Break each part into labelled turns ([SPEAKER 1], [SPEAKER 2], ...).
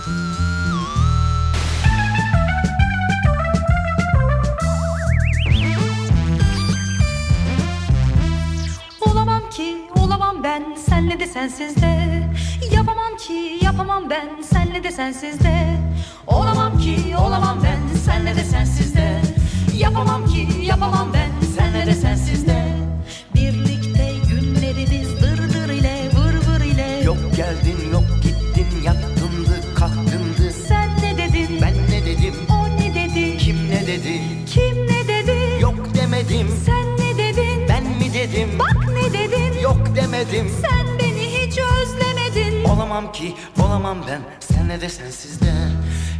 [SPEAKER 1] Olamam ki olamam ben senle de sensiz de Yapamam ki yapamam ben senle de sensiz de Olamam ki dedi.
[SPEAKER 2] Kim ne dedi? Yok demedim.
[SPEAKER 1] Sen ne dedin?
[SPEAKER 2] Ben mi dedim?
[SPEAKER 1] Bak ne dedin?
[SPEAKER 2] Yok demedim.
[SPEAKER 1] Sen beni hiç özlemedin.
[SPEAKER 2] Olamam ki olamam ben. Senle de sensiz de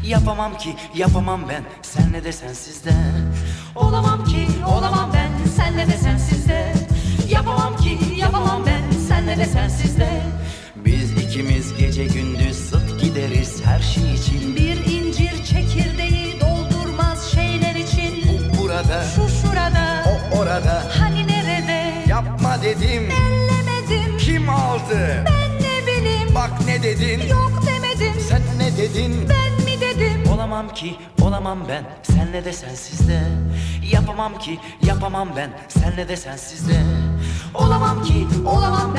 [SPEAKER 2] Yapamam ki yapamam ben. Senle de sensiz de
[SPEAKER 1] Olamam ki olamam
[SPEAKER 2] o orada
[SPEAKER 1] hani nerede?
[SPEAKER 2] Yapma dedim.
[SPEAKER 1] Ellemedim
[SPEAKER 2] kim aldı?
[SPEAKER 1] Ben ne bileyim?
[SPEAKER 2] Bak ne dedin?
[SPEAKER 1] Yok demedim.
[SPEAKER 2] Sen ne dedin?
[SPEAKER 1] Ben mi dedim?
[SPEAKER 2] Olamam ki olamam ben. Senle de sensiz de Yapamam ki yapamam ben. Senle de sensiz de
[SPEAKER 1] Olamam ki olamam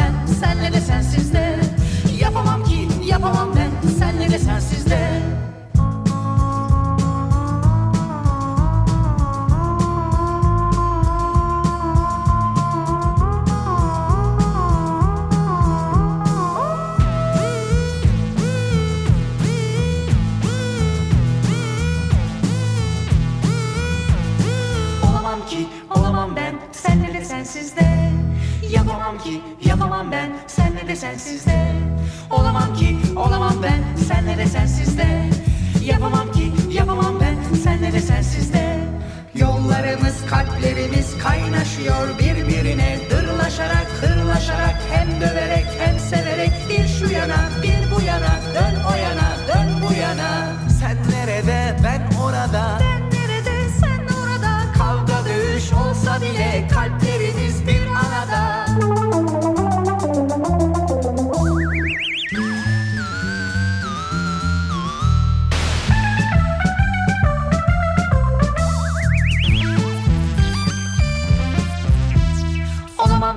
[SPEAKER 1] Yapamam ki yapamam ben senle de sensiz de Olamam ki olamam ben senle de sensiz de Yapamam ki yapamam ben senle de sensiz de Yollarımız kalplerimiz kaynaşıyor birbirine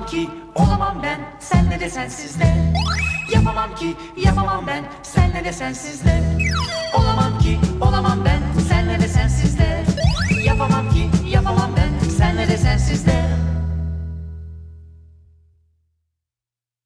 [SPEAKER 1] Ki olamam ben senle de sensiz de Yapamam ki yapamam ben senle de sensiz de Olamam ki olamam ben